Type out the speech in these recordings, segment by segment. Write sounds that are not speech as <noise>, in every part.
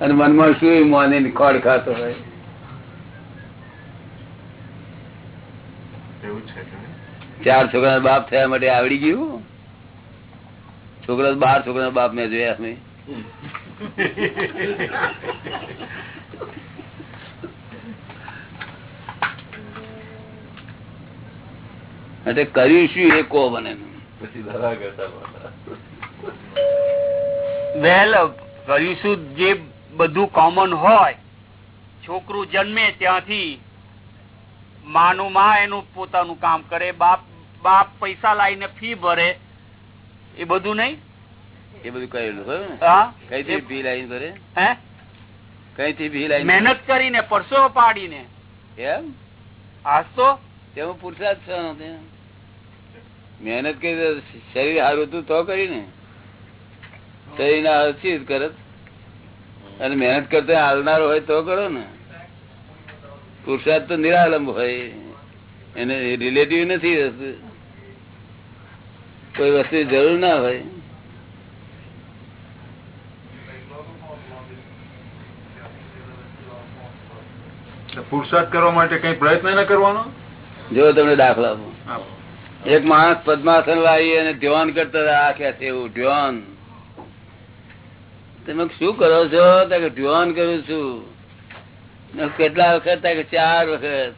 અને મનમાં શું મોને ખોડ ખાતો હોય? ચાર છોકરા બાપ થયા માટે આવડી ગયું? છોકરા બાર છોકરા બાપ મેં જોયા અમે એટલે કર્યું શું એ કો મને. પછી દવા કરતા કરીશું જે બધું કોમન હોય છોકરું જન્મે ત્યાંથી માનું માં એનું પોતાનું કામ કરે બાપ બાપ પૈસા લાવીને ફી ભરે એ બધું નહીં? એ બધું કરેલું ને? હા. કઈથી હે? ભી લાઈન મહેનત કરીને પરસો પાડીને. એમ? આજ તો? તેમાં પુરુષાર્થ મહેનત કરી શરીર સારું હતું તો કરી ને શરીર ના હર્ષિત કરે કરત. અને મહેનત કરતો હાલનારો હોય તો કરો ને. પુરુષાર્થ તો નિરાલંબ હોય. એને રિલેટિવ નથી કોઈ વસ્તુ જરૂર ના હોય. પુરુષાર્થ કરવા માટે કઈ પ્રયત્ન ના કરવાનો? જો તમને દાખલા એક માણસ પદ્માસન લાવી અને ધ્યાન કરતા રાખ્યા છે એવું ધ્યાન? તમે શું કરો છો? ધ્યાન કરું છું. કેટલા વખત? ચાર વખત.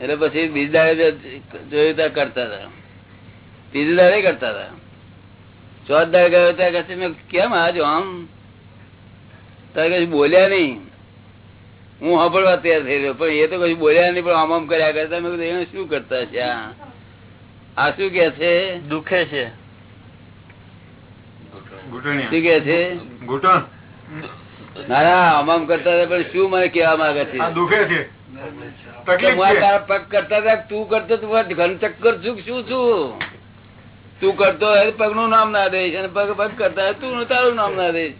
એટલે પછી બીજ જોયું ત્યાં કરતા હતા. ત્રીજી દાડે કરતા હતા. ચોથ દાડે ગયો ત્યાં છે, મેં કેમ આજો આમ? તારે કશું બોલ્યા નહીં. હું સાંભળવા તૈયાર થઈ રહ્યો પણ એ તો કશું બોલ્યા નહીં પણ આમ આમ કર્યા કરતા. મેં શું કરતા છે આ શું કે છે? દુખે છે. શું કે છે? ના ના આમ આમ કરતા પણ શું મને કેવા માંગે છે? દુખે છે. તો આ તારા પગ કરતા હતા તું કરતો ઘન ચક્કર છું શું છું? તું કરતો પગનું નામ ના દઈશ અને પગ પગ કરતા તું તારું નામ ના દઈશ.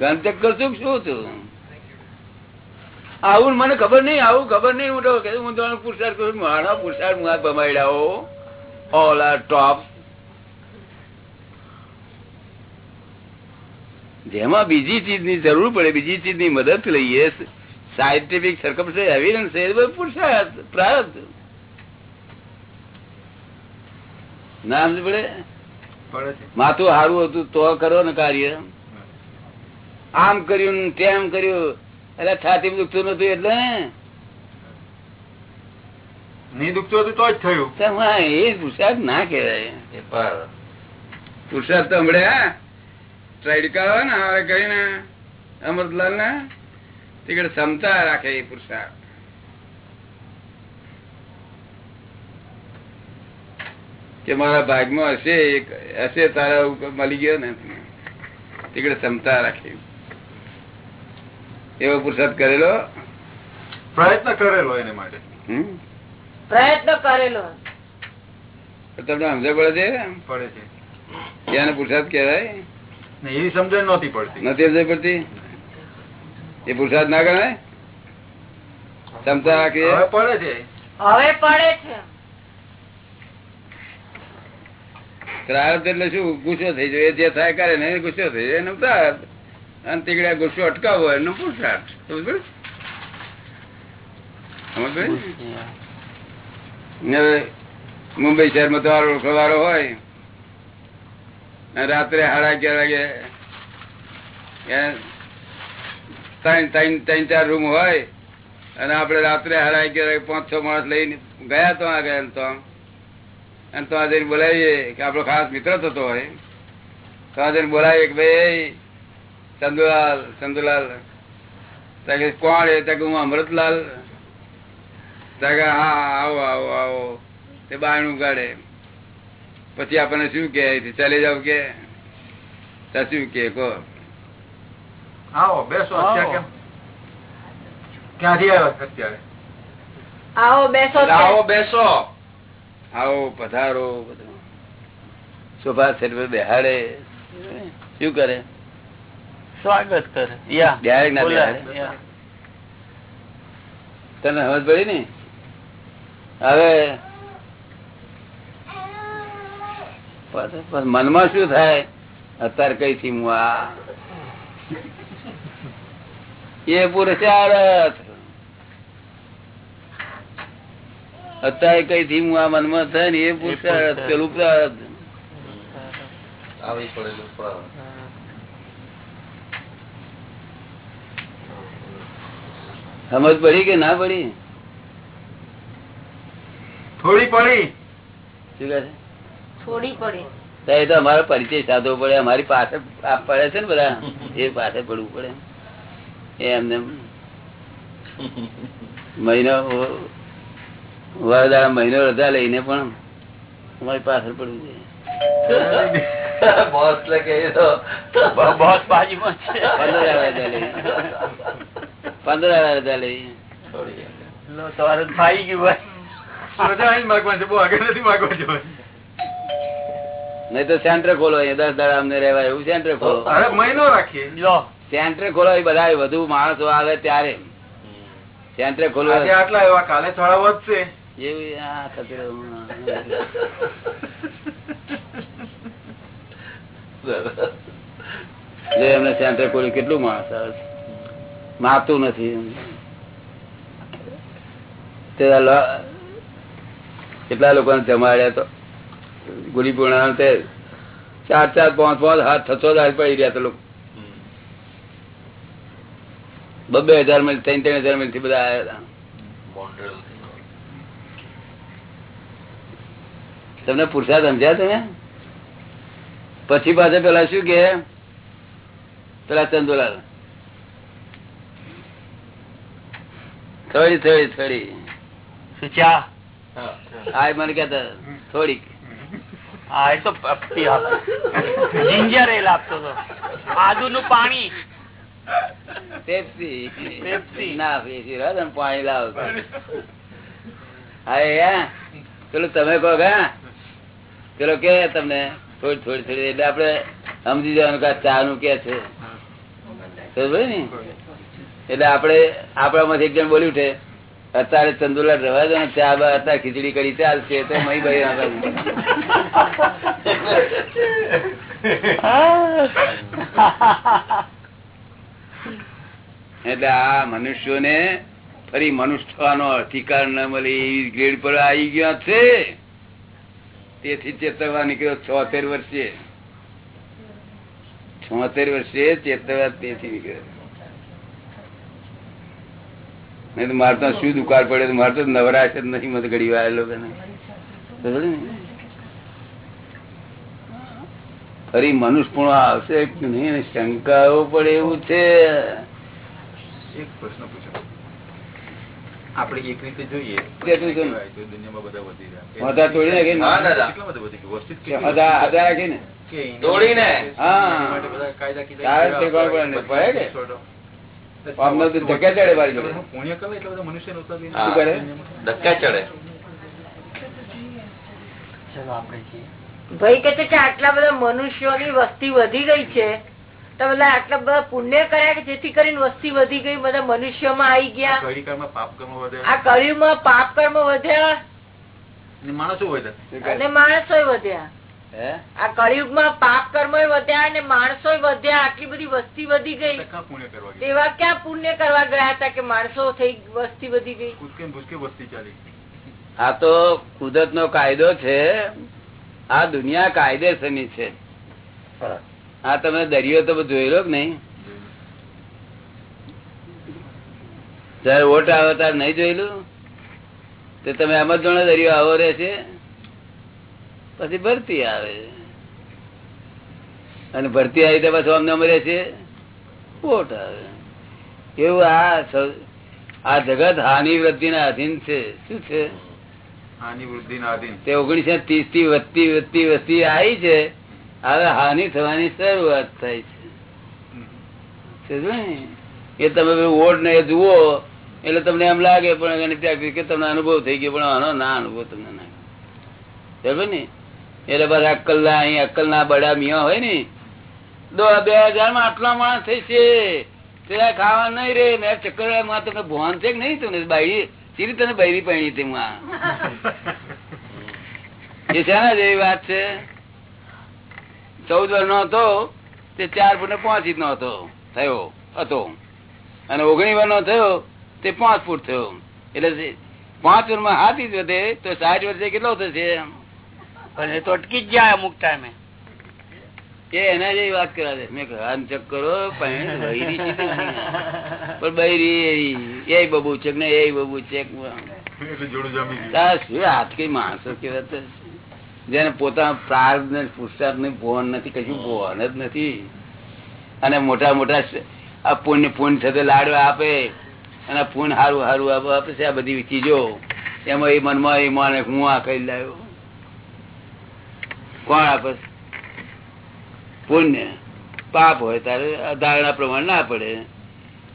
ઘન ચક્કર છું શું છું? આવું મને ખબર નહીં આવું ખબર નહીં. હું તો હું તો પુરસાદ કરું મારા પુરસાદ હું હાથ બમાડ્યા ઓલ આર ટોપ જેમાં બીજી ચીજની જરૂર પડે બીજી ચીજની મદદ લઈએ. સાયન્ટિફિક સરકમ એવિડન્સ એ પુરુષાર્થ પ્રાર્થ ના પડે? પડે માથું સારું હતું તો કરો ને કાર્ય. આમ કર્યું તેમ કર્યું. એટલે છાતી દુખતું નતું એટલે નહીં નહીં દુખતું હતું તો જ થયું. એ પુરુષાર્થ ના કહેવાય. પુરુષાર્થ તો હમણે અમૃતલાલ ને તીકડે ક્ષમતા રાખે એ પુરુષાર્થ કે મારા ભાગમાં હશે એક હશે તારા મળી ગયો ને તીકડે ક્ષમતા રાખે. એવો પુરુષાર્થ કરેલો? પ્રયત્ન કરેલો એને માટે. હમ? પ્રયત્ન કરેલો. તમને સમજ પડે છે? પડે છે. ત્યાં પુરુષાર્થ કહેવાય? એવી સમજણ નહોતી પડતી. નથી સમજણ પડતી? એ પુરુષાર્થ ના ગણાય? ક્ષમતા રાખીએ હવે પડે છે. હવે પડે છે. પ્રાર્થ એટલે શું? ગુસ્સો થઈ જાય. એ જે થાય કરે ને ગુસ્સો થઈ જાય. એનું પ્રાર્થ અને તીકડે ગુસ્સો અટકાવો એનો પુરુષાર્થ. સમજ મુંબઈ શહેરમાં તો વાળો હોય. રાત્રે સાડા અગિયાર વાગે ત્રણ ત્રણ ત્રણ ચાર રૂમ હોય અને આપણે રાત્રે સાડા અગિયાર વાગે પાંચ છ માણસ લઈને ગયા તો આગળ તો અને તો આજે બોલાવીએ કે આપણો ખાસ મિત્ર થતો હોય. તો આજે બોલાવીએ કે ભાઈ ચંદુલાલ ચંદુલાલ. તાકે કોણ એ? ત્યાં હું અમૃતલાલ. ત્યાં હા, આવો આવો આવો. તે બાયણું કાઢે પછી આપણને શું કે ચાલી જાવ કે? શું કે કહો. આવો બેસો ક્યાંથી આવ્યો અત્યારે? આવો બેસો છે. આવો બેસો. આવો પધારો બધું. સોફા સેટ બેહાડે. શું કરે? સ્વાગત કરે. યા Direct ના બેહાડે. તને સમજ પડી ને? હવે પાછું- પાછું મનમાં શું થાય? અત્યારે કઈ થી હું આ? એ પુરુષાર્થ. અત્યારે કઈ થી હું આ મનમાં થાય ને એ પુરુષાર્થ પેલું પ્રાર્થ આવી પડેલું. સમજ પડી કે ના પડી? થોડી પડી. શું કહે છે? થોડી પડે. તો એ તો અમારો પરિચય સાધવો પડે અમારી પાસે પડે છે ને બધા એ પાસે પડવું પડે. એ એમને મહિનો વરદાડા મહિનો રજા લઈને પણ અમારી પાછળ પડવું જોઈએ બોસ લે કે એ તો બોસ બાજુમાં છે. પંદર હજાર રજા લઈ પંદર હજાર રજા લઈ તમારે ફાઈ ગયું ભાઈ રજા માગવાની છે બહુ આગળ નથી માગવા જવાનું. નહીં તો સેન્ટર ખોલો દસ દાડા અમને રહેવાય એવું સેન્ટર ખોલો. મહિનો રાખીએ. સેન્ટર ખોલો એ બધા વધુ માણસો આવે ત્યારે. સેન્ટર ખોલો આટલા એવા કાલે થોડા વધશે. એવી આ ખતરો. <laughs> એમને સેન્ટર ખોલ્યું કેટલું માણસ આવે માતું નથી. કેટલા લોકો જમાડ્યા તો? ગુડી પૂર્ણ તે ચાર ચાર પાંચ પાંચ હાથ થતો જ પડી રહ્યા લોકો. બબે હજાર મિલ ત્રણ ત્રણ હજાર મિલથી બધા આવ્યા હતા. તમને પુરસાદ સમજ્યા તમે? પછી પાછા પેલા શું કે? પેલા ચંદુલાલ. થોડી થોડી થોડી. મને કેતા થોડીક. હા એ તો જિંજર એલ આપતો હતો. આદુ નું પાણી. Pepsi Pepsi. ના પેપ્સી રાત પાણી લાવો હા પેલું તમે કહો હા? પેલો કે તમને થોડી થોડી થોડી એટલે આપડે સમજી જવાનું કે ચા નું કે છે. ને? એટલે આપડે આપણામાંથી એક જણ બોલ્યું છે અત્યારે ચંદુલાલ રવા દો ને અત્યારે ખીચડી કરી ચાલશે તો મહી ભાઈ એટલે આ મનુષ્યોને ફરી મનુષ્ય થવાનો અધિકાર ન મળે એવી ગ્રેડ પર આવી ગયા છે. તેથી ચેતવવા નીકળ્યો છોતેર વર્ષે. છોતેર વર્ષે ચેતવવા તેથી નીકળ્યો. નહીં તો મારે શું દુકાળ પડે મારતો નવરાશ જ નથી મને ઘડી વાર ને? ફરી મનુષ્ય પણ આવશે નહીં? શંકાઓ પડે એવું છે. એક પ્રશ્ન પૂછો. આપણે એક રીતે જોઈએ દુનિયામાં બધા વધી રહ્યા તોડી નાખે ને? તોડીને? હા. કાયદા ધક્કા ચડે મારી? ધક્કા ચડે. ભાઈ કે છે કે આટલા બધા મનુષ્યોની વસ્તી વધી ગઈ છે તો બધા આટલા બધા પુણ્ય કર્યા કે જેથી કરીને વસ્તી વધી ગઈ બધા મનુષ્યોમાં આવી ગયા? આ કળિયુગમાં પાપ કર્મ વધ્યા? માણસો વધ્યા. અને માણસો વધ્યા. આ કળિયુગમાં પાપ કર્મ વધ્યા અને માણસો વધ્યા આટલી બધી વસ્તી વધી ગઈ. એવા ક્યાં પુણ્ય કરવા ગયા હતા કે માણસો થઈ વસ્તી વધી ગઈ? વસ્તી ચાલી? આ તો કુદરત નો કાયદો છે. આ દુનિયા કાયદેસરની છે. આ તમે દરિયો તો જોયેલો કે નહીં? જયારે વોટ આવે ત્યારે નહીં જોયેલું? તો તમે એમ જ જાણો દરિયો આવો રહેશે? પછી ભરતી આવે. અને ભરતી આવી તો પાછું અમને અમને છે કોટ આવે. એવું આ આ જગત હાનિ વૃદ્ધિ ના અધીન છે. શું છે? આની વૃદ્ધિ ના આધીન. તે ઓગણીસો ત્રીસથી વધતી વધતી વધતી આવી છે. હવે હાનિ થવાની શરૂઆત થાય છે. એ તમે પેલું ને જુઓ એટલે તમને એમ લાગે પણ કે તમને અનુભવ થઈ ગયો પણ આનો ના અનુભવ તમને ના બરાબર ને? એટલે બધા અક્કલ ના અહીં અક્કલ ના બડા મિયા હોય ને. બે હજારમાં આટલા માણસ થઈ છે. ખાવા નહીં રે. મેં ચક્કર તમને ભોન છે કે નહીં તમને? બાઈ સીરી તને બૈરી પૈણી તેમાં એ શેના જેવી વાત છે? ચૌદ વર્ષ નો હતો, તે ચાર ફૂટ ને પાંચ ઇંચ નો હતો. થયો, હતો. અને ઓગણી વર્ષ નો થયો, તે પાંચ ફૂટ થયો. એટલે પાંચ વર્ષમાં હાથ ઇંચ વધે, તો સાઠ વર્ષે કેટલો થશે? પણ એ તો અટકી જ જાય અમુક ટાઈમે એ. એના જેવી વાત કરા મેં આમ ચક્કરો પણ બૈરી છે એ બબુ છે ને એ બબુ હાથ કઈ માણસો કેવા તો? જેને પોતાના પ્રાર્થ ને પુરુષાર્થ ને ભોન નથી કશું ભોન જ નથી. અને મોટા મોટા આ પુણ્ય પુણ્ય સાથે લાડવા આપે. અને પુણ્ય હારું હારું આપે આપે છે આ બધી ચીજો. એમાં એ મનમાં એ માને હું આ કઈ લાવ્યો. કોણ આપે છે? પુણ્ય. પાપ હોય ત્યારે ધારણા પ્રમાણ ના પડે.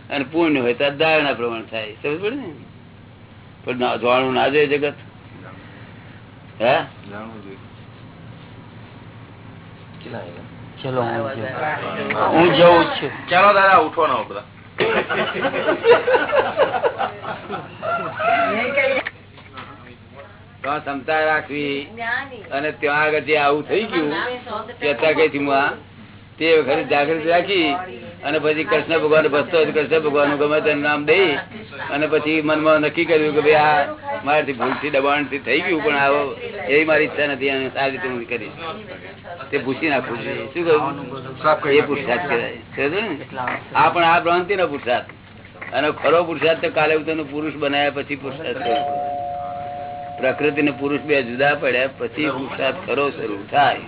અને પુણ્ય હોય ત્યારે ધારણા પ્રમાણ થાય. સમજ પડે ને? પણ જાણવું ના જોઈએ જગત. હે? ચલો હું જઉં. હું જઉં છું. ચાલો દાદા ઉઠવાનો બધા. <laughs> તો ક્ષમતા રાખવી. અને ત્યાં આગળ જે આવું થઈ ગયું કે કઈ થી તે વખતે જાગૃતિ રાખી અને પછી કૃષ્ણ ભગવાન ભસતો કૃષ્ણ ભગવાન ગમે તેનું નામ દઈ અને પછી મનમાં નક્કી કર્યું કે ભાઈ આ મારાથી ભૂલથી દબાણથી થઈ ગયું પણ આવો એવી મારી ઈચ્છા નથી અને સારી રીતે હું કરીશ. તે ભૂસી નાખવું જોઈએ શું કહ્યું? એ પુરસાદ કહેવાય. ને? આ પણ આ ભ્રાંતિ નો પુરસાદ અને ખરો પુરસાદ તો કાલે તને પુરુષ બનાવ્યા પછી પુરસાદ પડે. પ્રકૃતિ ને પુરુષ બે જુદા પડ્યા પછી પુરુષાર્થ ખરો શરૂ થાય.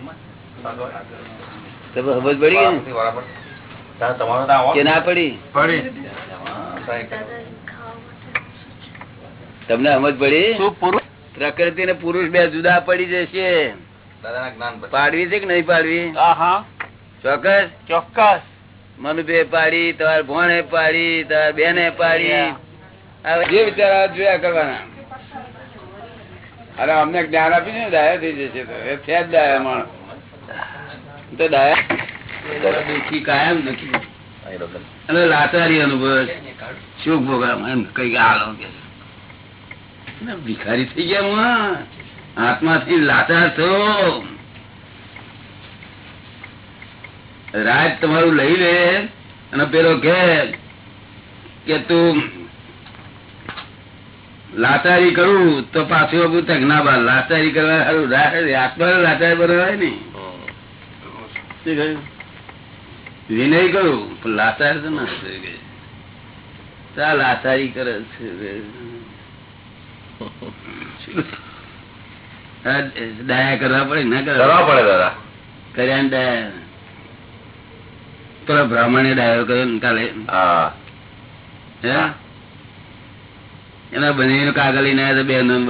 તમે સમજ પડી ગઈ ને? કે ના પડી? તમને સમજ પડી? પ્રકૃતિ ને પુરુષ બે જુદા પડી જશે. પાડવી છે કે નહીં પાડવી? હા હા ચોક્કસ? ચોક્કસ. મનુભે પાડી તમારે ભોણે પાડી તમારે બેને પાડી. હવે જે વિચાર જોયા કરવાના. અને અમને જ્ઞાન આપી ને, ડાયા થઈ જશે છે જ ડાયા માણસ. તો ડાયા. દુઃખી કાયમ નથી. ભિખારી થઈ ગયા હું આત્માથી લાચાર થયો. રાજ તમારું લઈ લે અને પેલો કે તું લાચારી કરું તો પાછું આપું તક ના બા લાચારી કરવા સારું આત્મા લાચારી બનાવાય ને. વિનય કરું પણ લાચાર તો ના લાચારી કરે છે દયા કરવા પડે ના કરવા પડે દાદા. કર્યા દયા. પેલા બ્રાહ્મણે ડાયો કર્યો ને કાલે. હા. હે? એના બની કાગળ લઈને આવ્યા બે નન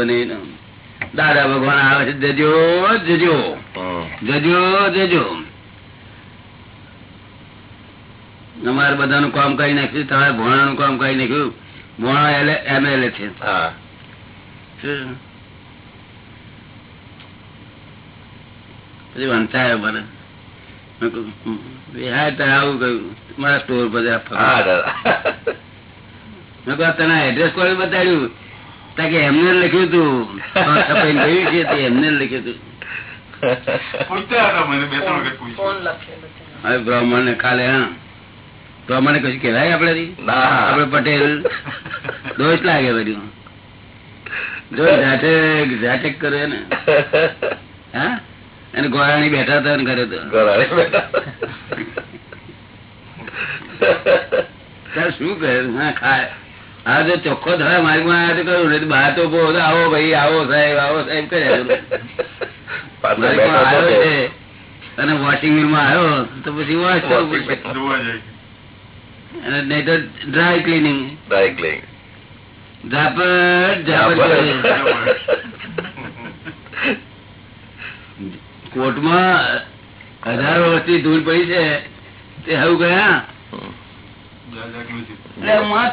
દાદા ભગવાન આવે છે જજો જજો. જજો જજો. અમારે બધાનું કામ કરી નાખ્યું તમારે ભોણાનું કામ કરી નાખ્યું. ભોણા એલે એમએલએ છે. પછી વંચાયો મને મેં કહ્યું, "હમ, વિહાર આવું કહ્યું. મારા સ્ટોર પર જરા ફરો." હા દાદા મેં કહ્યું, તને એડ્રેસ કોને બતાડ્યું? તા કે એમને લખ્યું હતું છપાઈને ગયું છે તે એમને લખ્યું હતું હવે બ્રાહ્મણ ને કાલે હા. બ્રાહ્મણ કશું કેવાય આપડે આપડે પટેલ. દોષ લાગે બધું. જો ઝાટક ઝાટક કરે ને. હા? અને ગોરાણી બેઠા હતા ને ઘરે તો. શું કહે હા ખાય. હા જો ચોખ્ખો થાય મારી માં આવ્યા તો કરું નહીં બહાર તો ઊભો આવો ભાઈ આવો સાહેબ આવો સાહેબ કર્યા છે. અને વોશિંગ મિલમાં આવ્યો તો પછી વોશ અને નહીં તો ડ્રાય ક્લિનિંગ કોર્ટમાં હજારો વર્ષથી ધૂળ પડી છે. તે હવે ગયા?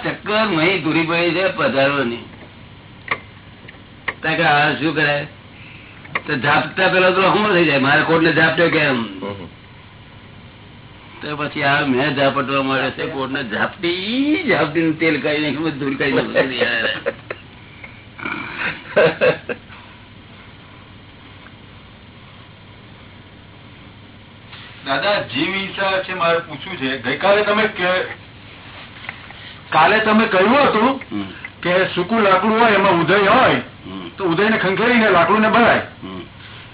ચક્કર મહી ધૂળી પડી છે પધારો ની શું કરે? તો ઝાપતા પેલો તો હમણાં થઈ જાય મારે કોર્ટ ને ઝાપટ્યો કેમ તો પછી આ મેં ઝાપટવા મળ્યો છે કોર્ટ ને ઝાપટી ઝાપટી નું તેલ કરી નાખ્યું ધૂળ કાઢી નાખ્યું દાદા જીવ હિંસા છે મારે પૂછવું છે ગઈકાલે તમે કે- કાલે તમે કહ્યું હતું કે સૂકું લાકડું હોય એમાં ઉદય હોય તો ઉદયને ખંખેરીને લાકડું ને ભરાય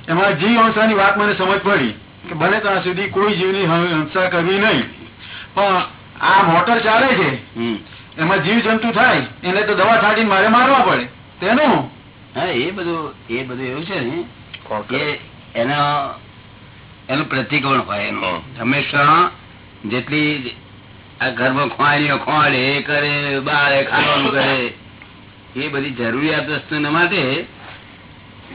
એમાં જીવ હંસાની વાત મને સમજ પડી કે બને ત્યાં સુધી કોઈ જીવની હ- હંસા કરવી નહીં પણ આ મોટર ચાલે છે. હમ. એમાં જીવ જંતુ થાય એને તો દવા છાંટીને મારે મારવા પડે. તેનું? હા એ બધું એ બધું એવું છે ને કે એનો એનું પ્રતિકોણ હોય એનું. હંમેશા જેટલી આ ઘરમાં ખોવાણીઓ ખોવાડે એ કરે ખાવાનું કરે. એ બધી જરૂરિયાત વસ્તુના માટે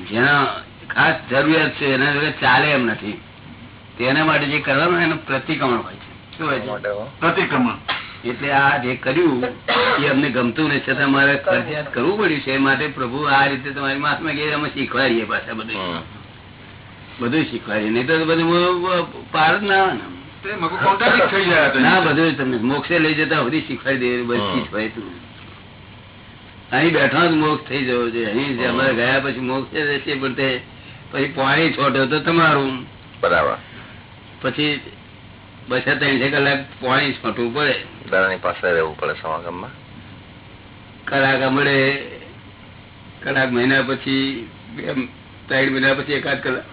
જેના ખાસ જરૂરિયાત છે એના વગર ચાલે એમ નથી. તેના માટે જે કરવાનું એનું પ્રતિક્રમણ હોય છે. શું હોય છે? પ્રતિક્રમણ. એટલે આ જે કર્યું એ અમને ગમતું નથી છતાં મારે ફરજિયાત કરવું પડ્યું છે. માટે પ્રભુ આ રીતે તમારી માથમાં ગયા અમે શીખવાડીએ પાછા બધું. બધું શીખવાડીએ. નહીં તો બધું પાર જ ના આવે ને તે મગુ કોન્ટ્રાડિક્ટ થઈ જાય ના બધું તમને. મોક્ષે લઈ જતા બધી શીખવાડી દે બધી શીખવાય અહીં બેઠા જ મોક્ષ થઈ જવો છે અહીં જે અમારે ગયા પછી મોક્ષ રહેશે પણ તે પછી પાણી છોટો તો તમારું. બરાબર. પછી બસ ત્રણ કલાક પાણી છોટવું પડે. દાદાની પાસે રહેવું પડે સમાગમમાં? કલાક મળે કલાક મહિના પછી બે ત્રણ મહિના પછી એકાદ કલાક.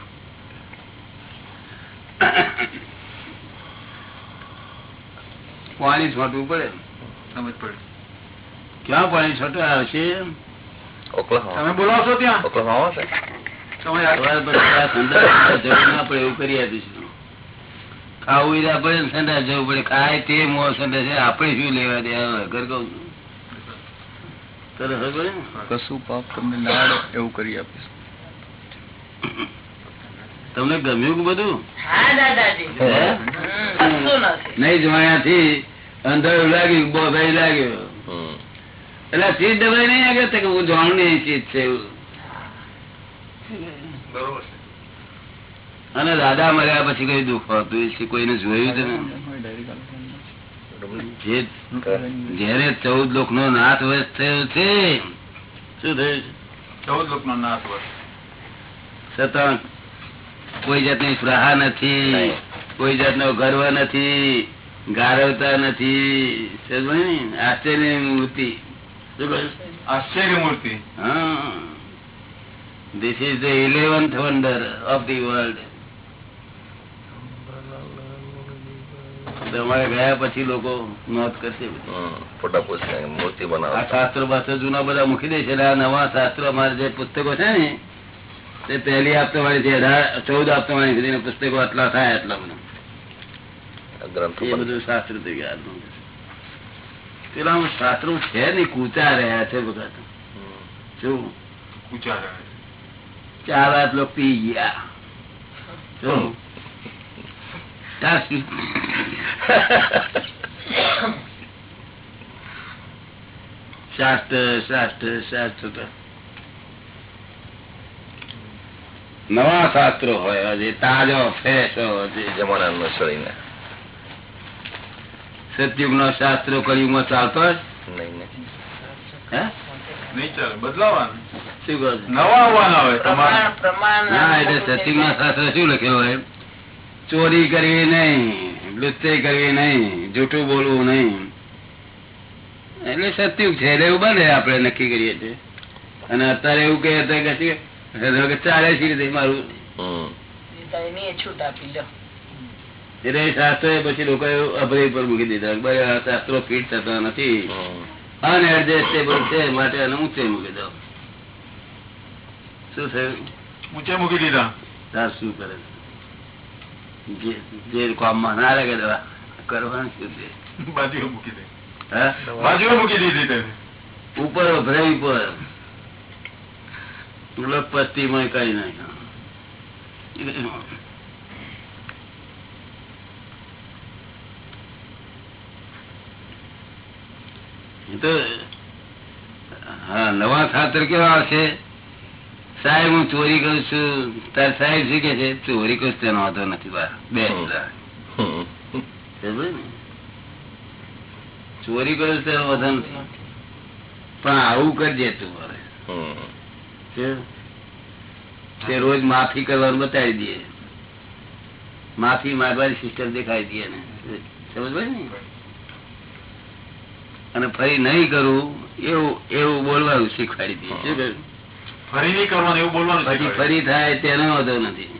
પાણી છોટવું પડે. સમજ પડે. ક્યાં પાણી છોટવા આવશે તમે બોલાવશો ત્યાં? જવું પડે એવું કરી આપીશું ખાવું ઈ પડે ને સંડાસ જવું પડે. ખાય તે મો સંડાસ છે. આપણે શું લેવા દે ઘર કહું? કશું પાપ તમને ના એવું કરી આપીશું. તમને ગમ્યું કે બધું? હા દાદાજી. હે? હમ, કશું જોયાથી અંધારું લાગ્યું બોભાઈ લાગ્યો. એટલે ચીજ દબાઈ નહીં આગળ કે હું જાણું નહીં ચીજ છે એવું. અને દાદા મર્યા પછી કઈ દુઃખ હતું એ કોઈને જોયું છે જયારે ચૌદ લોક નો નાથ વર્ષ થયો છે શું થયું ચૌદ લોક નો નાશ હોય છતાં કોઈ જાતની સ્પ્રાહા નથી. કોઈ જાતનો ગર્વ નથી ગારવતા નથી. આશ્ચર્ય મૂર્તિ. આશ્ચર્ય મૂર્તિ? હા. Is the eleventh wonder of the world તમારે ગયા પછી લોકો નોંધ કરશે. ફોટા પૂછીને મૂર્તિ આ બનાવતા શાસ્ત્રો પાછળ જૂના બધા મૂકી દે છે એટલે આ નવા શાસ્ત્રો અમારે જે પુસ્તકો છે ને તે પહેલી આપતવાળી છે અઢાર ચૌદ આપતવાળી વાળી પુસ્તકો આટલા થાય આટલા બધા. ગ્રંથો એ બધું શાસ્ત્ર પેલા શાસ્ત્રો છે ને કૂચા રહ્યા છે બધા શું? ઊંચા રહે ચાર હાથ લોકો પી ગયા. શું? શાસ્ત્ર- શાસ્ત્ર શાસ્ત્ર શાસ્ત્ર નવા શાસ્ત્રો હોય હજી તાજો ફ્રેશ હજી. જમાના અનુસરીને સતયુગ નો શાસ્ત્રો કળિયુગમાં ચાલતો જ? નહીં નહીં. હે? નહીં ચાલે બદલાવાનું. શું કહો છો? નવા આવવાના હોય તમારે. પ્રમાણ પ્રમાણ ના એટલે સત્યુગ ના શાસ્ત્ર શું લખેલું હોય? ચોરી કરવી નહીં લુચ્ચે કરવી નહીં જૂઠું બોલવું નહીં. એટલે સત્યુગ છે એટલે એવું બને આપડે નક્કી કરીએ છીએ. અને અત્યારે એવું કહે કે ચાલે છે રીતે મારું છૂટ આપી લો. એટલે શાસ્ત્રો એ પછી લોકો અભય પર મૂકી દીધા આ શાસ્ત્રો ફિટ થતા નથી. અનએડજસ્ટેબલ છે માટે એને ઊંચે મૂકી દો. શું થયું? ઊંચે મૂકી દીધા. તાર શું કરે? જે કામમાં ના લાગે દવા કરવાનું શું છે? બાજુ મૂકી દે. હા? બાજુ મૂકી દીધી ઉપર અભરાય ઉપર. પસ્તીમાં કઈ નહીં. એ તો હા નવા ખાતર કેવા આવશે? સાહેબ હું ચોરી કરું છું. તાર સાહેબ શીખે છે? ચોરી કરું તેનો વાંધો નથી બે? ચોરી કરું તેનો વાંધો નથી. પણ આવું કરજે તું હવે. તે રોજ માફી કરવાનું બતાવી દે. માફી માગવાની સિસ્ટમ દેખાઈ દે ને સમજ ને? અને ફરી નહીં કરવું એવું એવું બોલવાનું શીખવાડી દઈએ. શું કહ્યું? ફરી નહીં કરવાનું એવું બોલવાનું પછી. ફરી થાય તેનો વાંધો નથી.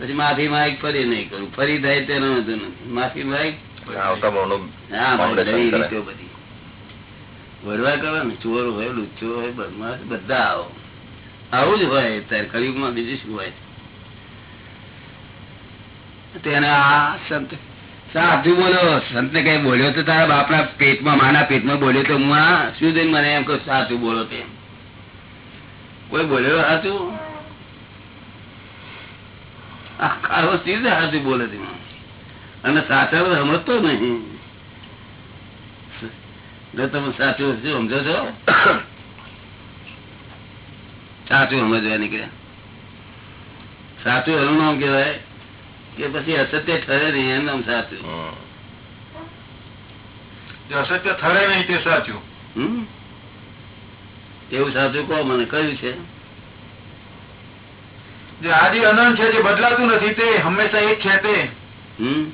પછી માફી માંગ ફરી નહીં કરું. ફરી થાય તેનો વાંધો નથી. માફી કરે. વડવા કરો. ને ચોર હોય લુચ્ચો હોય બદમાશ બધા આવો. આવું જ હોય ત્યારે કળિયુગમાં બીજું શું હોય? તેને આ સંત સાચું બોલો સંત કઈ બોલ્યો તો તારા બાપના પેટમાં, માના પેટમાં બોલ્યો તો હું આ શું થઈને મને એમ કહું, સાધુ બોલો તે કોઈ બોલ્યો સાચું આખો ખારો સીધે બોલે તે અને સાચા સમજતો નહીં. તમે સાચું શું સમજો છો? સાચું સમજવા નીકળ્યા. સાચું એનું નામ કેવાય કે પછી અસત્ય ઠરે નહીં એમ નામ સાચું અસત્ય ઠરે નહીં તે સાચું. હમ? એવું સાચું કહો મને કયું છે? જે આદિ અનંત છે જે બદલાતું નથી તે હંમેશા એક છે તે. હમ?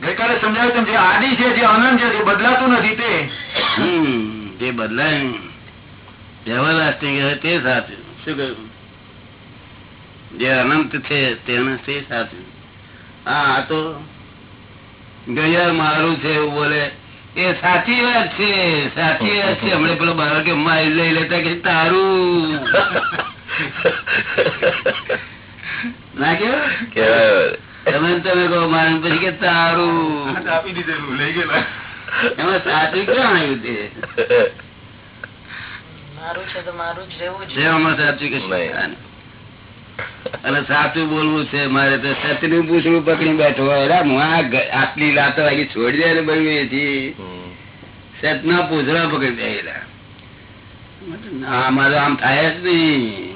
ગઈકાલે સમજાવ્યું તેમ જે આદિ છે જે અનંત છે જે બદલાતું નથી તે. જે બદલાય ને, everlasting તે સાચું. શું કહ્યું? જે અનંત છે તેને તે સાચું. હા આ તો ગયા મારું છે એવું બોલે. એ સાચી વાત છે સાચી વાત છે. હમણાં પેલો બાર કે મારી લઈ લેતા કે તારું. ના કેવું કેવાય. તમે તમે કહો મારે પછી કે તારું. આપી દીધેલું લઈ ગયેલા. એમાં સાચું ક્યાં આવ્યું તે? <laughs> મારું છે તો મારું જ રહેવું છે સાચું કે. અને સાચું બોલવું છે મારે તો સત્યનું પૂછવું પકડી બેઠો હોય. હું આટલી લાતો વાગી છોડી દે ને એથી. હમ. સતના પૂછડા પકડી દે ના મારે આમ થાય જ નહીં.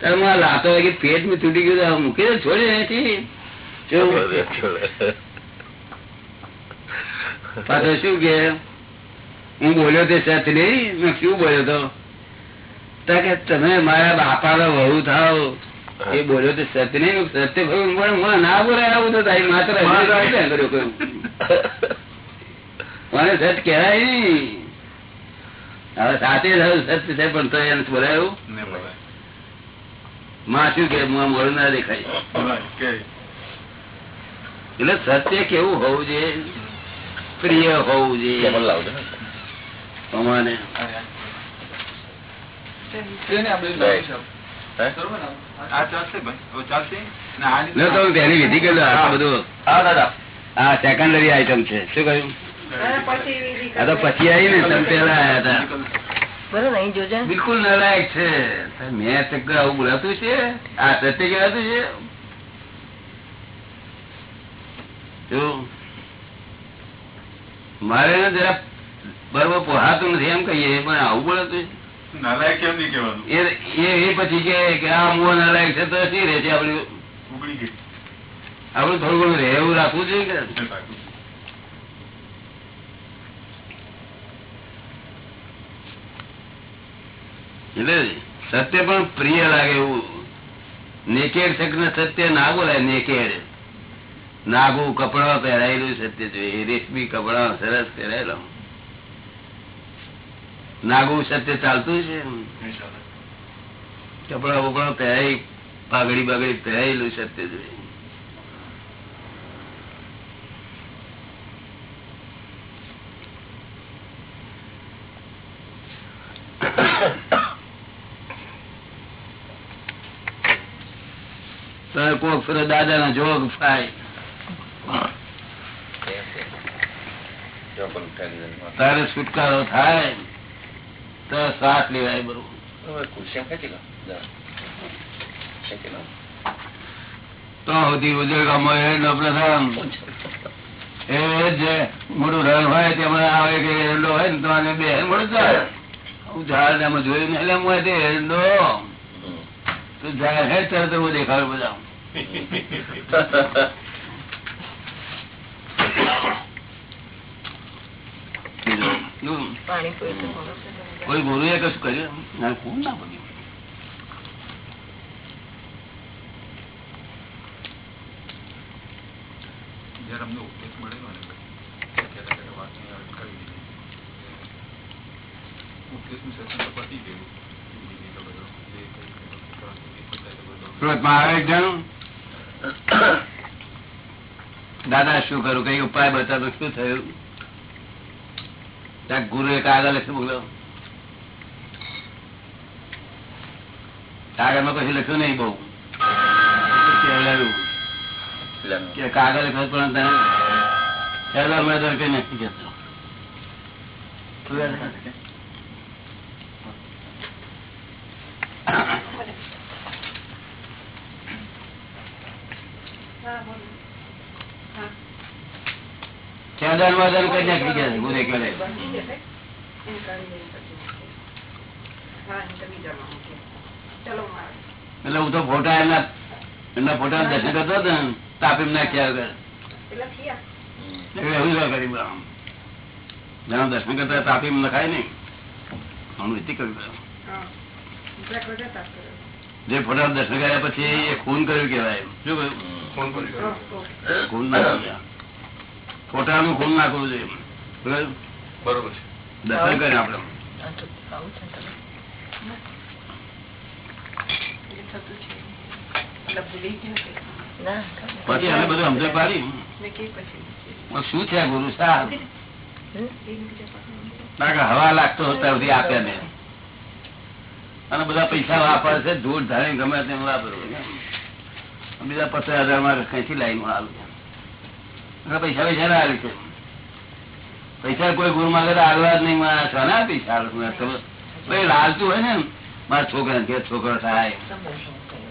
તારે મારા લાતો વાગી પેટમાં તૂટી ગયું મૂકી દે છોડી દે શું? પાછો શું કે? હું બોલ્યો તે સત નહીં મેં શું બોલ્યો તો? તમે મારા બાપાનો વહુ થાવ એ બોલ્યો તો સત્ય નહીં સત્ય કહ્યું પણ હું ના બોલે આવું તો તારી માત્ર? મને સત કહેવાય નહીં. હવે સાથે થયું સત્ય છે પણ તો એને બોલાયું. ને માં શું કે મોડું ના દેખાય. એટલે સત્ય કેવું હોવું જોઈએ? પ્રિય હોવું જોઈએ. લાવજો ને. સેકન્ડરી આઈટમ છે. શું કહ્યું? આ તો પછી આવી ને તમે પેલા હતા. બિલકુલ નલાયક છે. મેં ચક્કર આવું બોલાતું છે? આ સત્ય કહેવાતું છે? મારે ને જરા બરોબર પોહાતું નથી એમ કહીએ પણ આવું બોલાતું છે? નાલાયક કેમ નહીં કહેવાનું? એ પછી કે આ મોહ નલાયક છે તો શી રહે છે આપડે ઉગડી ગઈ. આપડે થોડું ઘણું રહેવું રાખવું જોઈએ કે એટલે સત્ય પણ પ્રિય લાગે એવું. નેકેડ શક્ય સત્ય? ના બોલાય નેકેડ. નાગું કપડા પહેરાયેલું સત્ય જોઈએ. રેશમી કપડા સરસ પહેરાયેલો નાગું સત્ય ચાલતું છે? કપડા બપડા પહેરાય પાઘડી બાગડી પહેરાયેલું સત્ય જોઈએ. કોક ફેરો દાદા ના જોગ થાય તારે છુટકારો થાય. તો શ્વાસ લેવાય બરોબર. તો સુધી ઉદ્યોગમાં એ ન પ્રથમ એ જે મોટું રણ હોય તેમાં આવે કે એરંડો હોય ને તો આને બે મળે જાય. હું ઝાડ ને આમાં જોયું એટલે હું તે એરંડો. તો ઝાડ હે તરત હું દેખાડું બધા બીજું, પાણી પીવું કોઈ ગુરુ એ કશું કર્યું? કોણ ના બન્યું જયારે અમને ઉપદેશ મળેલો ને કહેતા કહેતા વાત કરી દીધી. ઉપદેશનું સેશન પતી ગયું. આવે દાદા શું કરું? કઈ ઉપાય બતાવો? શું થયું? ગુરુ એક આગળ લખ્યું બોલો. કાગળમાં કશું લખ્યું નહીં બહુ. કે કાગળ લખ્યું પણ તને? પહેલા મેં કઈ નથી કહેતો. ખેદાન વાદાન કઈ નાખી ગયા છે ગુરે કરે એટલે હું તો ફોટા એમના એમના ફોટા દર્શન કરતો હતો ને તાપી નાખ્યા વગર એવું બધા જેના દર્શન કરતા તાપી લખાય નહીં. હું. એથી કર્યું. જે ફોટા દર્શન કર્યા પછી એ ખૂન કર્યું કેવાય શું કહ્યું ખૂન ના કર્યા ફોટાનું ખૂન ના કરવું જોઈએ બરાબર? બરોબર છે. દર્શન ભૂલી ગયો પછી અમે બધું સમજણ પાડી. શું છે ગુરુ સાહેબ? હવા લાગતો હતા સુધી આપે ને અને બધા પૈસા વાપરે છે ધૂળ ધારી ગમે તેમ વાપરવું બીજા પચાસ હજારમાં કઈથી લાઈન પૈસા પૈસા ના આલી છે. પૈસા કોઈ ગુરુ માં તો આગળ જ નહીં મારા સોના પૈસા ભાઈ લાલતું હોય ને મારા છોકરા કે છોકરો થાય.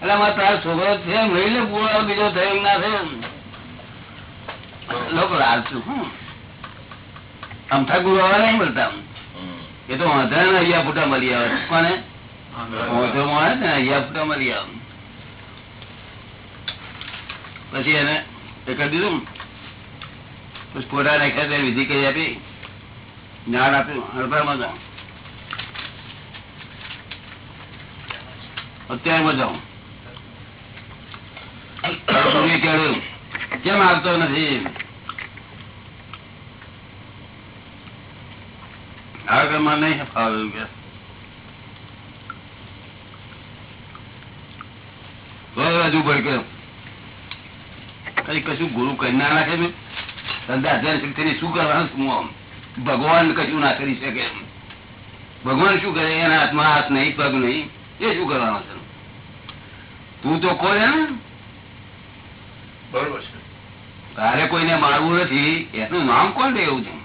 એટલે મારા તારો છોકરો છે લે બુઆ બીજો થયો ના થયો લોકો લાલતું હું અમથા આવા નહીં મળતા એ તો વાંધા ને અહીંયા ફૂટા મળી આવે. કોને? પછી એને એ કરી દીધું. પછી ફોટા નાખ્યા વિધિ કરી આપી. જ્ઞાન આપ્યું હરભરમાં જાઉં. અત્યારમાં જાઉં કેમ આવતો નથી? આગળમાં નહીં કઈ કશું ગુરુ કરી ના નાખે ને? શું કરવાનું શું આમ? ભગવાન કશું ના કરી શકે ભગવાન શું કરે? એના હાથમાં હાથ નહીં, પગ નહીં. એ શું કરવાનો છે. તું તો કોઈ ને? બરોબર છે. તારે કોઈને મારવું નથી એનું નામ કોણ એવું છે?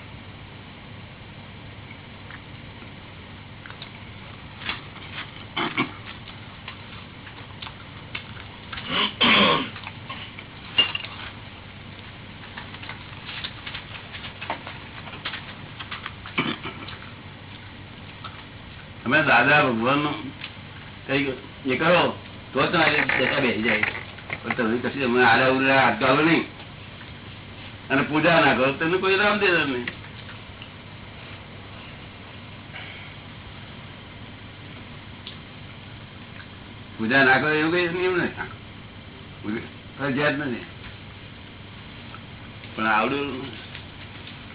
દાદા ભગવાનનું એ કરો તો બેસી જાય. કશું તમે આડા ઉડા અટકાવો નહીં. અને પૂજા ના કરો, તમને કોઈ રામ દે તમને. પૂજા ના કરો એવું કઈ નિયમ નથી. ફરજિયાત નથી. પણ આવડું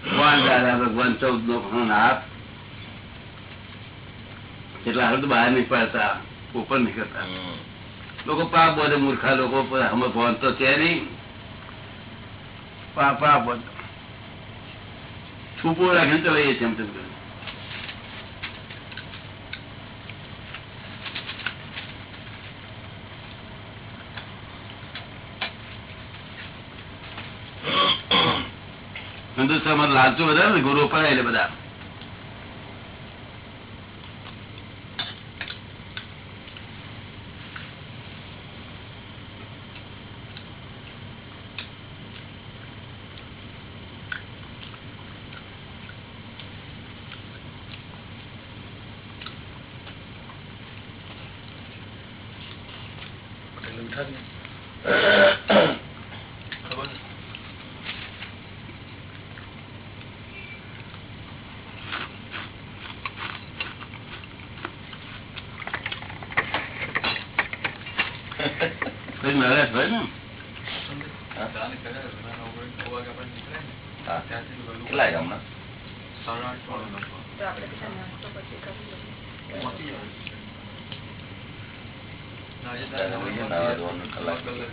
ભગવાન દાદા, ભગવાન ચૌદ નો હાથ એટલા હાલ તો બહાર નહીં પડતા ઉપર નહીં કરતા. લોકો પાપ બધે મૂર્ખા લોકો અમે ફોન તો છે નહીં. પાપ પાપ છૂપો રાખીને ચલાવીએ છીએ એમ તેમ કરીને. હિન્દુસ્તાનમાં લાલચુ બધા ને ગુરુ પડાય એટલે બધા પટેલ ઉઠા દે ખબર છે? કોઈ નરેશ હોય ને હા, ચાલે કરે. હા. કેટલા છે હમણાં તો આપણે બધા નાસ્તો પછી કરી લઈએ. દાદા બોલીએ, નાવા ધોવાનું કલાક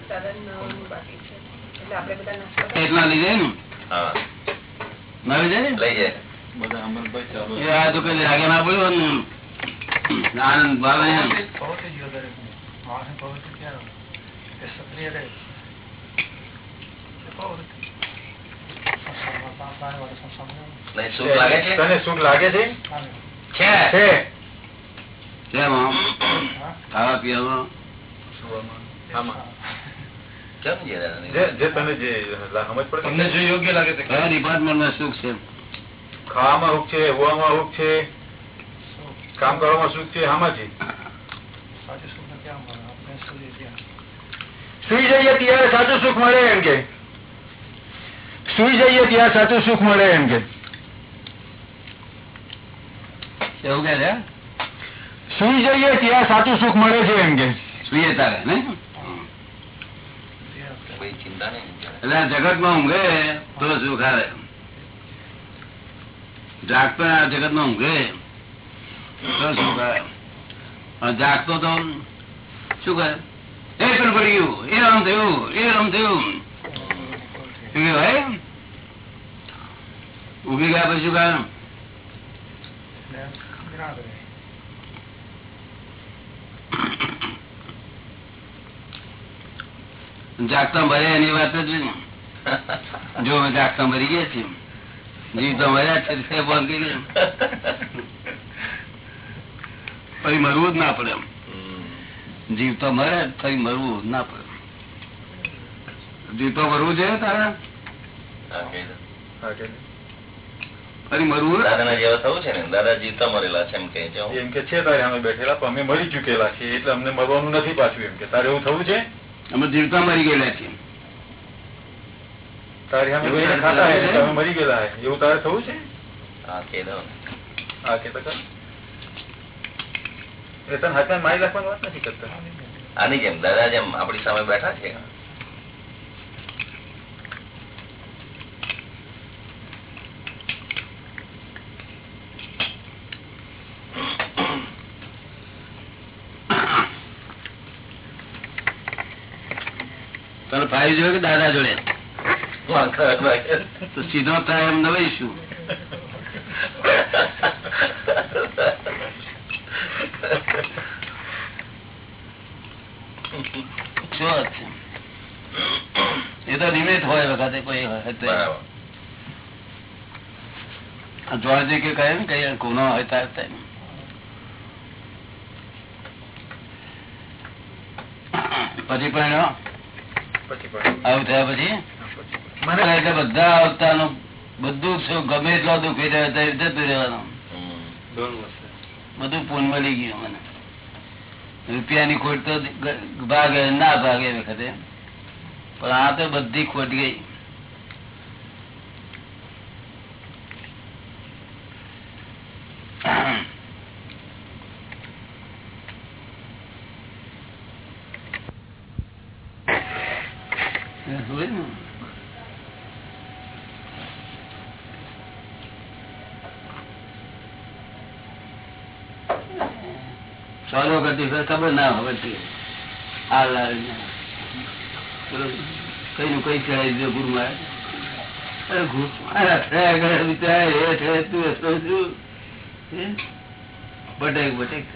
સાડા નવનું બાકી છે એટલે લઈ જાય ને? હા. ના જાય ને? લઈ જાય. બધા અમલભાઈ ચાલુ. એ આ તો કઈ લાગે ના પડ્યો ને. આનંદ ભાવે એમ. નહીં સુખ લાગે છે? તને સુખ લાગે છે? છે. ખાવા પીવામાં. ખાવામાં સુખ છે હોવામાં સુખ છે કામ કરવામાં સુખ છે આમાં છે? સુઈ જઈએ ત્યારે સાચું સુખ મળે એમ કે. સુઈ જઈએ ત્યાં સાચું સુખ મળે એમ કે. એવું કે છે? સુઈ જઈએ ત્યાં સાચું સુખ મળે છે એમ કે. સુઈએ તારે ને? કોઈ ચિંતા નહીં એટલે જગત જગતમાં ઊંઘે તો સુખ આવે. જાગતો જગતમાં ઊંઘે તો સુખ આવે. જાગતો તો શું કરે? એ પણ પડી ગયું એ રમ થયું એ રમ થયું. શું કહેવાય? ઊભી ગયા પછી શું કારણ જાગતા મરે એની વાત જ જો અમે જાગતા મરી ગયા છીએ જીવતા મર્યા છે તે બંધ કરી. પછી મરવું જ ના પડે એમ. જીવતો મરે ફરી મરવું જ ના પડે જીવતો મરવું છે તારે. ફરી મરવું દાદાના જેવા થવું છે ને? દાદા જીવતા મરેલા છે એમ કે એમ કે છે તારે અમે બેઠેલા પણ અમે મરી ચુકેલા છીએ એટલે અમને મરવાનું નથી પાછું એમ કે. તારે એવું થવું છે? અમે જીવતા મરી ગયેલા છીએ. તારે અમે એવું તારે ખાતા થવું છે? મરી ગયેલા એવું તારે થવું છે? હા કે દો હા કે તો કર. એ તને હાથમાં મારી રાખવાની વાત નથી કરતા? આની જેમ દાદા જેમ આપણી સામે બેઠા છે તને ભાઈ જોયો કે દાદા જોડે? તો સીધો થાય એમ નવાઈશું એ તો નિમિત્ત હોય વખતે કોઈ જોવાજી કે કહે ને કઈ ગુનો હોય ત્યારે પછી પણ પછી પણ આવું થયા પછી? એટલે બધા અવતારનું બધું શું ગમે એટલો દુઃખી જતું રહેવાનું બધું પૂન મળી ગયું મને. રૂપિયાની ખોટ તો ભાગે ના ભાગે વખતે. પણ આ તો બધી ખોટ ગઈ હોય ને ચાલો કરતી ખબર ના પડતી આ કઈ નું કઈ ચડાવી દીધો ગુરુ બટેક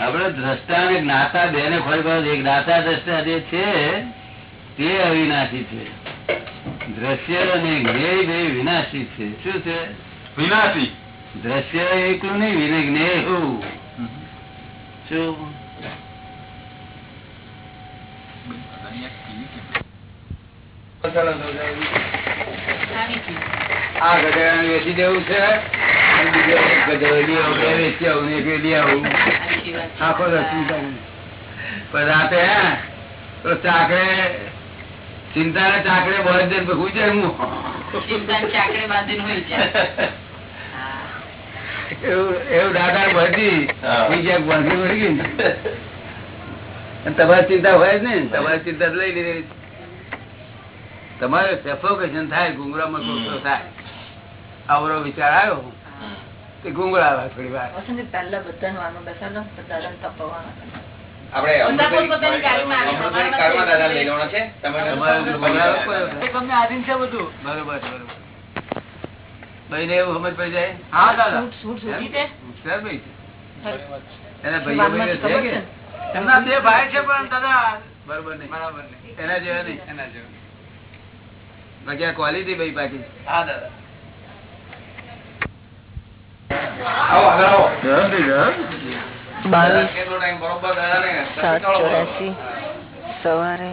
આપડે દ્રષ્ટા અને જ્ઞાતા બે ને ખોરી એક જ્ઞાતા દ્રષ્ટા જે છે, તે અવિનાશી છે. દ્રશ્ય અને જ્ઞેય બે વિનાશી છે. શું છે? વિનાશી. દ્રશ્ય એકલું નહીં વિને જ્ઞેય. એવું શું? આ ગધેડા વેચી દેવું છે. રાતે હે તો ચાકરે ચિંતા ને ચાકરે બળ દે હું. ચિંતા ચાકડે એવું દાદા મળી ગઈ ને. તમારી ચિંતા હોય જ ને. તમારી ચિંતા લઈ લીધી તમારે સફોકેશન થાય ગુંગળામાં ગુસ્સો થાય. આવરો વિચાર આવ્યો તે ગુંગળાવા થોડી વાર. પહેલા બધા એમના બે ભાઈ છે પણ દાદા બરોબર નહીં. બરાબર નહીં. એના જેવા નહીં. એના જેવા બાકી ક્વોલિટી ભાઈ બાકી હા દાદા. આવો આગળ આવો. બાવીસ સાત ચોરાસી સવારે.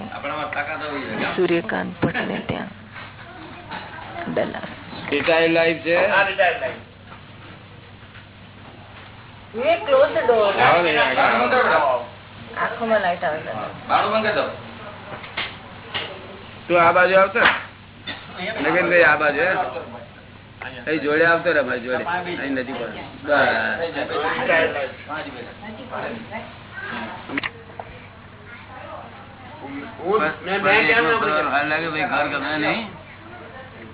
સૂર્યકાંત પટને ત્યાં. ડલાસ લાઈફ છે. આવો. આંખોમાં લાઈટ. તું આ બાજુ આવતો નગેનભાઈ આ બાજુ હે? અહીં જોડે આવતો રે મારી જોડે. અહીં નજીક કેમ ના બોલ્યો? હાલ લાગે ભાઈ ઘર ગમે નહીં.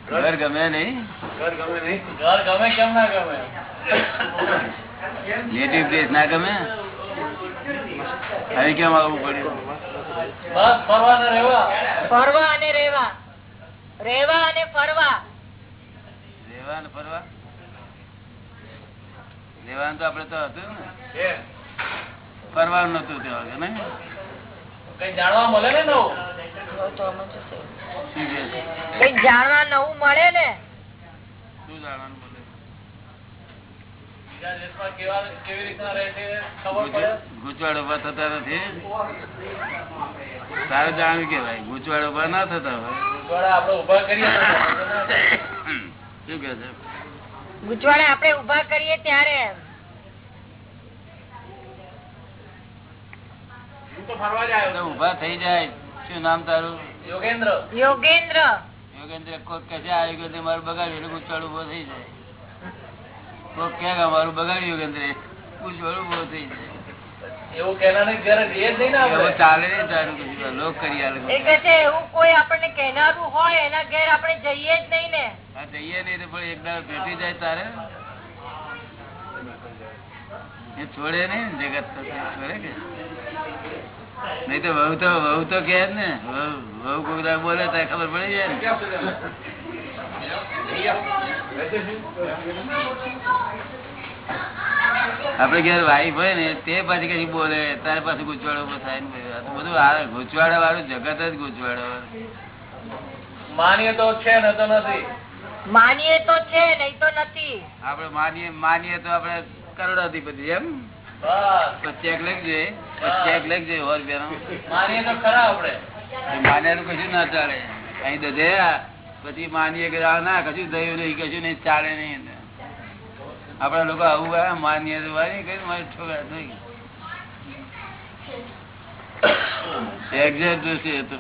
ઘર ગમે નહીં. ઘર ગમે નહીં? ઘર ગમે કેમ ના ગમે? નેટિવ પ્લેસ ના ગમે? અહીં કેમ આવવું પડ્યું? બસ ફરવાના રહેવા. ફરવા અને રેવા રેવા અને ફરવા. રેવા ને ફરવા? રેવાનું તો આપડે તો હતું ને. ફરવાનું નતું તેવા આગળ, નહીં? કઈ જાણવા મળે ને નવું? કઈ જાણવા નવું મળે ને? શું જાણવાનું બોલે બીજા કેવી રીતના રહે છે ખબર પડે? ઊભા થતા નથી? તારે જાણવું કેવાય ગુચવાડ ઊભા ના થતા હોય. આપડે ઊભા કરીએ તો શું કે છે? ગુજવાડે આપણે ઊભા કરીએ ત્યારે. ઊભા થઈ જાય. શું નામ તારું? યોગેન્દ્ર. યોગેન્દ્ર. યોગેન્દ્ર કોક કહે છે આ યોગેન્દ્ર મારું બગાડ્યું એટલે ગૂંચવાડ ઊભો થઈ જાય. કોક કે મારું બગાડ્યું યોગેન્દ્ર ગૂંચવાડ ઊભો થઈ જાય. એવું કેનારની ઘરે જઈએ નહીં ને ચાલે નહીં તારું લોક કરી આલે. એ કે એવું કોઈ આપણને કહેનારું હોય એના ઘેર આપણે જઈએ જ નહીં ને. આ જઈએ નહીં તો પણ એક દાડો ભેટી જાય તારે. એ છોડે નહીં ને જગત તો છોડે કે? નહીં તો વહુ તો વહુ તો કે ને વહુ વહુ કોઈ બોલે તો ખબર પડી જાય ને. આપડે ઘેર વાઈફ હોય ને તે પછી કઈ બોલે તારે પાછું ગુચવાડો ઊભો થાય ને બધું આ ગુચવાડા વાળું જગત જ ગુચવાડો. માનીએ તો છે ને તો નથી. માનીએ તો છે નહીં તો નથી. આપડે માનીએ માનીએ તો આપડે કરોડાધિપતિ એમ? ચેક લખજે ચેક લખજે હોર રૂપિયાનો માનીએ તો ખરા આપડે માન્યાનું કશું ના ચાલે. અહીં તો જયા પછી માનીએ કે આ ના કશું થયું નહીં કશું નહીં ચાલે નહીં. આપડા લોકો આવું આ માન્ય મારી છોકરા નહીં એક્ઝેક્ટ જોશે તો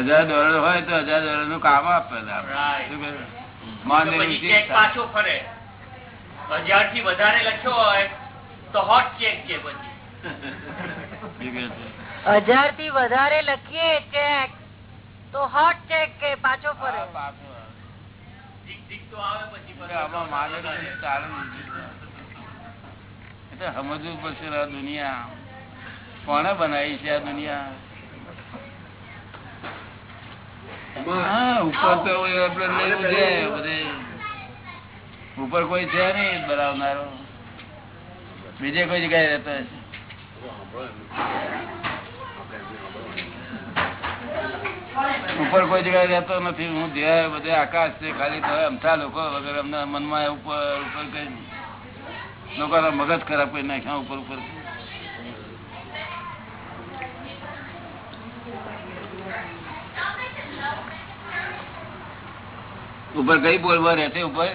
હજાર ડોલર હોય તો હજાર ડોલરનું કામ આપે પછી પાછો ફરે. હજારથી વધારે લખ્યો હોય તો હોટ ચેક છે પછી. છે? હજારથી વધારે લખીએ ચેક તો હોટ ચેક કે પાછો ફરે. આ પાછો આવે. ઠીક ઠીક તો આવે પછી અરે આમાં માનેલું છે, ચાલે નહીં. એ તો સમજવું પડશે આ દુનિયા. કોને બનાવી છે આ દુનિયા? હા ઉપર તો આપણે છે બધે. ઉપર કોઈ છે નહીં બનાવનારો. બીજે કોઈ જગ્યાએ રહેતો હશે. ઉપર કોઈ જગ્યાએ રહેતો નથી. હું ધ્યેય બધે આકાશ છે ખાલી તો અમથા લોકો વગર અમને મનમાં ઉપર ઉપર કઈ લોકો મગજ ખરાબ કરી નાખ્યા ઉપર ઉપર. ઉપર કઈ બોલવા રહેશે ઉપર?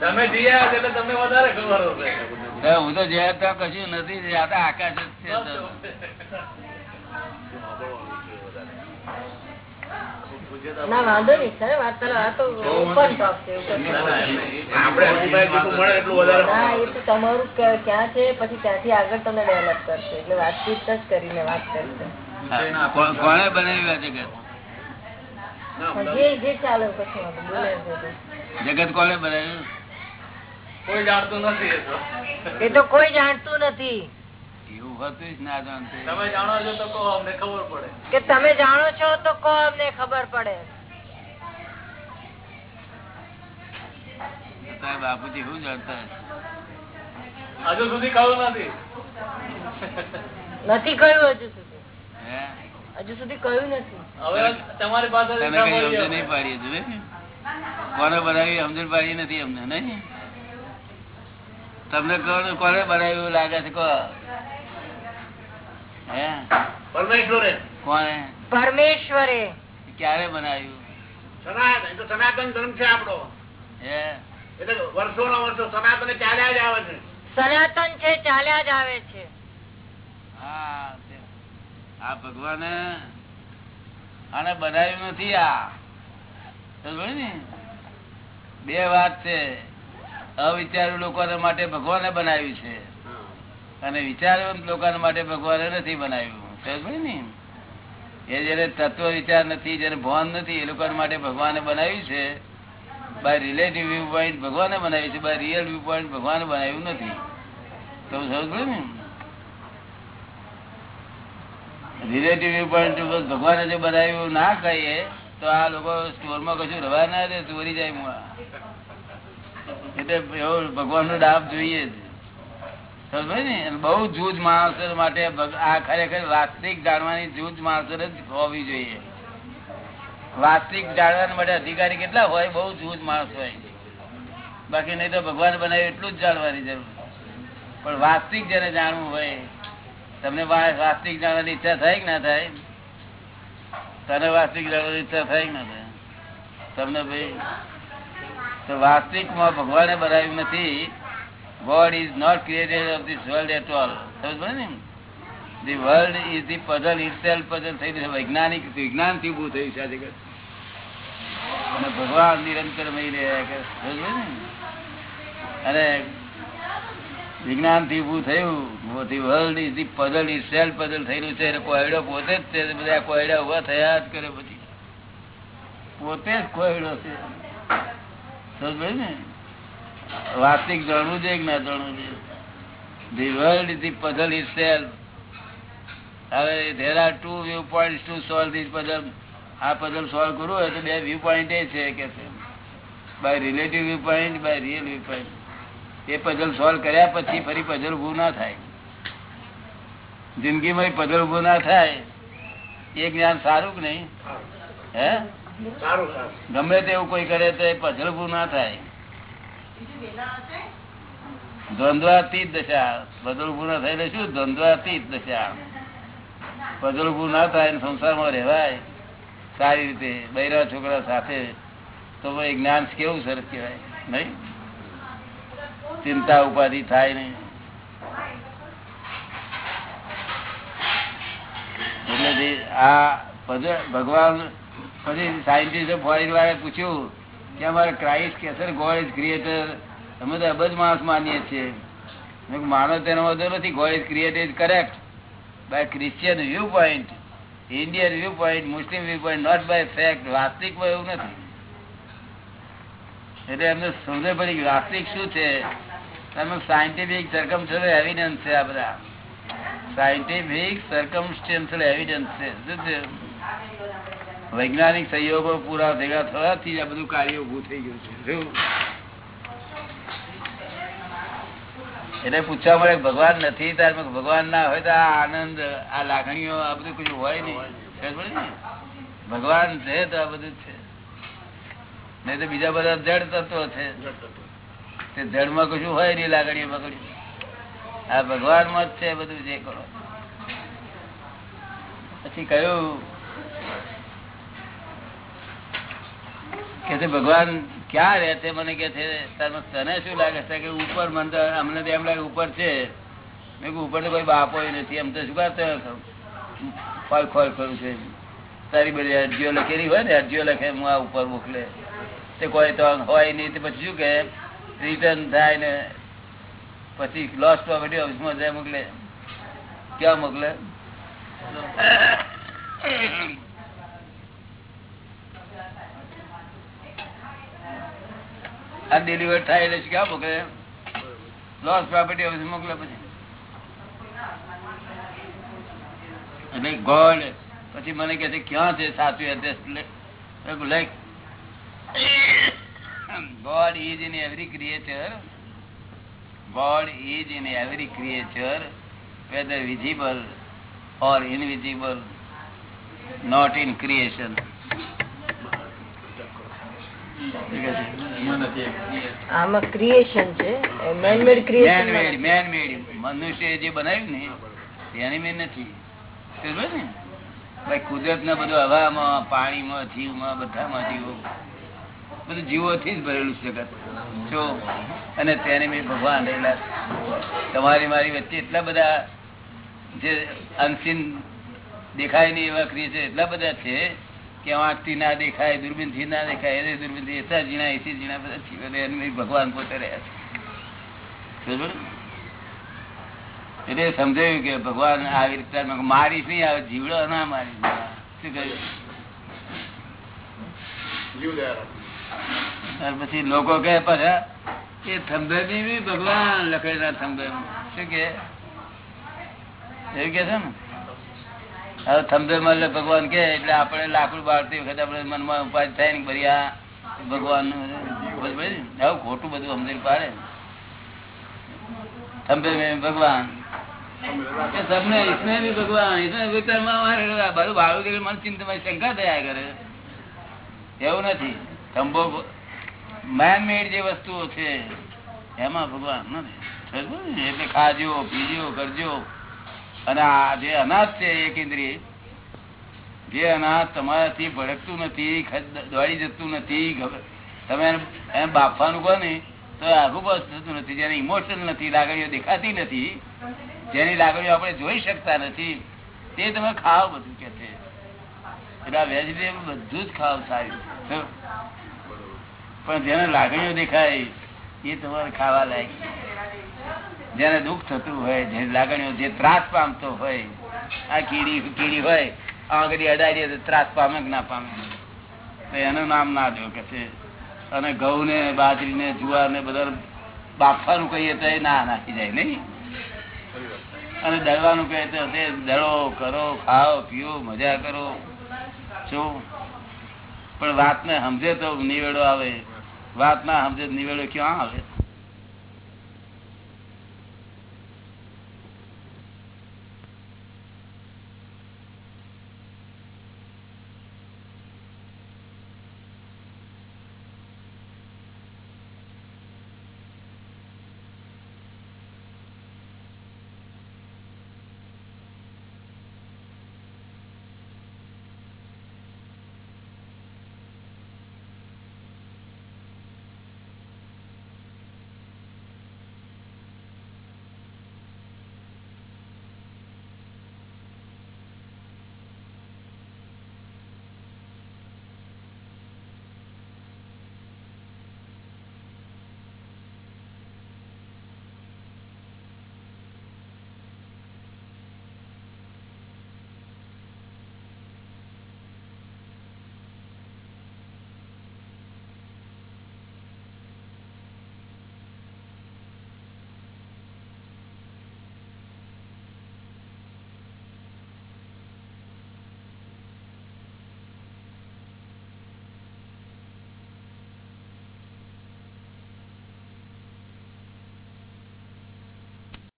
તમે જઈ એટલે તમને વધારે ખબર હું તો જ્યાં ત્યાં કશું નથી આકાશ જ છે તમારું ક્યાં છે પછી ત્યાંથી આગળ તમને ડેવલપ કરશે એટલે વાતચીત જ કરીને વાત કરશે. હા, કો- કોણે બનાવ્યું આ જગત જે જે ચાલે કશું વાંધો નહીં. બોલે છે જગત કોણે બનાવ્યું? કોઈ જાણતું નથી એ તો કોઈ જાણતું નથી. એવું હતું જ ના જાણતું. તમે જાણો છો તો કહો અમને ખબર પડે. કે તમે જાણો છો તો કહો અમને ખબર પડે. બાપુજી શું જાણતા હજુ સુધી કહ્યું નથી. નથી કહ્યું હજુ સુધી? હે? હજુ સુધી કહ્યું નથી. હવે તમારી પાસે કઈ નહીં પાડી હજુ? કોને બનાવી સમજણ પાડી નથી અમને નહીં? તમને કોને કોને બનાવ્યું એવું લાગે છે? કહો. પરમેશ્વરે. કોને પરમેશ્વરે. ક્યારે બનાવ્યું? સનાતન એ તો સનાતન ધર્મ છે આપડો એટલે વર્ષો ના વર્ષો સનાતન ચાલ્યા જ આવે છે. સનાતન છે ચાલ્યા જ આવે છે. હા આ ભગવાન આને બનાવ્યું નથી આ. ને? બે વાત છે. અવિચારુ લોકો માટે ભગવાને બનાવ્યું છે. અને વિચારવંત લોકો માટે ભગવાને નથી બનાવ્યું. એ જયારે તત્વ વિચાર નથી, જયારે ભાન નથી, એ લોકો માટે ભગવાને બનાવ્યું છે. બાય રિલેટિવ વ્યૂ પોઈન્ટ ભગવાને બનાવ્યું છે બાય રિયલ વ્યૂ પોઈન્ટ ભગવાને બનાવ્યું નથી. તો સમજ ને રિલેટિવ વ્યૂ પોઈન્ટ ભગવાને જો બનાવ્યું ના કહીએ, તો આ લોકો સ્ટોરમાં કશું રવા ના દે, ચોરી જાય. એટલે એવો ભગવાન નો ડાબ જોઈએ જ. બહુ જૂજ માણસો માટે આ ખરેખર વાસ્તવિક જાણવાની જૂજ માણસો જ હોવી જોઈએ. વાસ્તવિક જાણવા માટે અધિકારી કેટલા હોય, બહુ જૂજ માણસ હોય. બાકી નહીં તો ભગવાન બનાવ્યું એટલું જ જાણવાની જરૂર. પણ વાસ્તવિક જેને જાણવું હોય, તમને વાસ્તવિક જાણવાની ઈચ્છા થાય કે ના થાય? તને વાસ્તવિક જાણવાની ઈચ્છા થાય કે ના થાય? તમને ભાઈ તો વાસ્તવિકમાં ભગવાને બનાવ્યું નથી. Of this world at all સમજ પડે ને the world is the puzzle itself puzzle થઈ છે વૈજ્ઞાનિક, વિજ્ઞાનથી ઉભું થયું છે આ અને ભગવાન નિરંતર મહી રહ્યા કે સમજ પડે ને? અને વિજ્ઞાનથી ઉભું થયું world is the puzzle is self puzzle થયેલું છે. એટલે કોયડો પોતે જ છે. બધા કોયડા ઊભા થયા જ કરે પછી. પોતે જ કોયડો છે. સમજ ને? વાસ્તવિક જાણવું છે કે ના જાણવું છે? The world the puzzle is self હવે there are two view point to solve this puzzle આ પઝલ સોલ્વ કરવું હોય તો બે વ્યૂ પોઈન્ટ એ છે કે by relative view point by real view point A puzzle solve કર્યા પછી ફરી પઝલ ઉભું ના થાય. જિંદગીમાં પઝલ ઉભું ના થાય એ જ્ઞાન સારું કે નહીં? હે. ગમે તેવું કોઈ કરે તો એ પઝલ ઉભું ના થાય. દ્વંદ્વાતીત દશા. ઉભું ના થાય શું? દ્વંદ્વાતીત દશા. ઉભું ના થાય સંસારમાં રહેવાય. સારી રીતે. બૈરા છોકરા સાથે. તો જ્ઞાન કેવું સરસ કહેવાય? નહીં? ચિંતા ઉપાધિ થાય નહીં. એટલે આ ભગવાન પછી સાયન્ટિસ્ટ ફોરેન વાળા પૂછ્યું કે અમારે ક્રાઇસ્ટ કે છે ગોડ ઇઝ ક્રિએટર અમે તો અબજ માણસ માનીએ છીએ. માનો તેનો વધુ નથી God is created correct by Christian view point Indian view point Muslim view point not by fact વાસ્તવિકમાં એવું નથી. એટલે એમને સમજે પડી વાસ્તવિક શું છે? તમે સાયન્ટિફિક સરકમસ્ટન્શિયલ એવિડન્સ છે આ બધા. સાયન્ટિફિક સરકમસ્ટન્શિયલ એવિડન્સ છે. શું છે? વૈજ્ઞાનિક સહયોગો પૂરા ભેગા થવાથી આ બધું કાર્ય ઉભું થઈ ગયું છે. એટલે પૂછવા મળે ભગવાન નથી ત્યારે ભગવાન ના હોય તો આ આનંદ, આ લાગણીઓ, આ બધું કઈ હોય નહીં? ભગવાન છે તો આ બધું છે. નહીં તો બીજા બધા જડ તત્વો છે. તે જડમાં કશું હોય નહીં લાગણીઓ બગડી આ ભગવાનમાં જ છે બધું જે કરો. પછી કયું કે છે, ભગવાન, ક્યાં રહે છે મને કે છે? તને શું લાગે છે કે ઉપર મને તો અમને તો એમ લાગે ઉપર છે. મેં કહું ઉપર તો કોઈ બાપો નથી. એમ તો શું કરતો ફળ ખોલ કરું છે તારી બધી અરજીઓ લખેલી હોય ને, અરજીઓ લખે, હું આ ઉપર મોકલે. તે કોઈ તો હોય નહીં, તે પછી શું કે રિટર્ન થાય ને પછી લોસ પ્રોપર્ટી ઓફિસમાં જાય, મોકલે. ક્યાં મોકલે? આ ડિલિવર થાય એટલે ક્યાં મોકલે લોસ પ્રોપર્ટી ઓફિસ મોકલે પછી એટલે ગોડ પછી મને કે છે ક્યાં છે સાચું address like God is in every creature. God is in every creature, whether visible or invisible, not in creation. આમાં ક્રિએશન છે. Man made creation Man-made, man-made. મનુષ્ય જે બનાવ્યું ને તેની મેં નથી. ને? ભાઈ કુદરત ના બધું હવામાં પાણીમાં જીવમાં બધામાં જીવો. બધું જીવોથી જ ભરેલું છે જગત. જો અને તેને મેં ભગવાન રહેલા. તમારી મારી વચ્ચે એટલા બધા જે અનસીન દેખાય નહીં એવા છે એટલા બધા છે કે આંખથી ના દેખાય દૂરબીનથી ના દેખાય એ દૂરબીનથી એટલા ઝીણા, એસી ઝીણા, બધા ભગવાન પોતે રહ્યા છે. એટલે સમજાયું કે ભગવાન આવી રીતે મારીશ નહીં આવે જીવડો ના મારી શું કહ્યું? પછી લોકો કે પાછા, એ થંભે બી ભગવાન લખેલા થંભે શું કે એવું કે છે ને? હવે થંભે મળે, ભગવાન કે, એટલે આપણે લાકડું બાળતી વખતે આપણે મનમાં ઉપાય થાય ને ભરી ભગવાન હવે ખોટું બધું સમજણ પાડે. થંભે ભગવાન. કરે. એવું નથી. થંભો મેન જે વસ્તુઓ છે, એમાં ભગવાન નથી એટલે ખાજો, પીજો, કરજો. અને આ જે અનાજ છે એક ઇન્દ્રિય જે અનાજ તમારાથી ભડકતું નથી દોડી જતું નથી તમે એને બાફવાનું કહો ને, તો આગુ બસ થતું નથી, જેને ઇમોશન નથી, લાગણીઓ દેખાતી નથી, જેની લાગણીઓ આપણે જોઈ શકતા નથી, તે તમે ખાવ બધું કે છે એટલે આ વેજીટેબલ બધું જ ખાવ સારું? પણ જેને લાગણીઓ દેખાય, એ તમારે ખાવા લાયક જેને દુઃખ થતું હોય, જેની લાગણીઓ જે ત્રાસ પામતો હોય, આ કીડી કીડી હોય આગળ અડાડી ત્રાસ પામે ના પામે? તો એનું નામ ના દો કે છે. અને ઘઉં ને બાજરી ને જુવાર ને બધા બાફવાનું કહીએ તો એ ના નાખી જાય, નહીં? અને દળવાનું કહે તો તે દળો કરો, ખાઓ, પીઓ, મજા કરો. શું પણ વાત ને સમજે તો નિવેડો આવે. વાત ના સમજે નિવેડો ક્યાં આવે?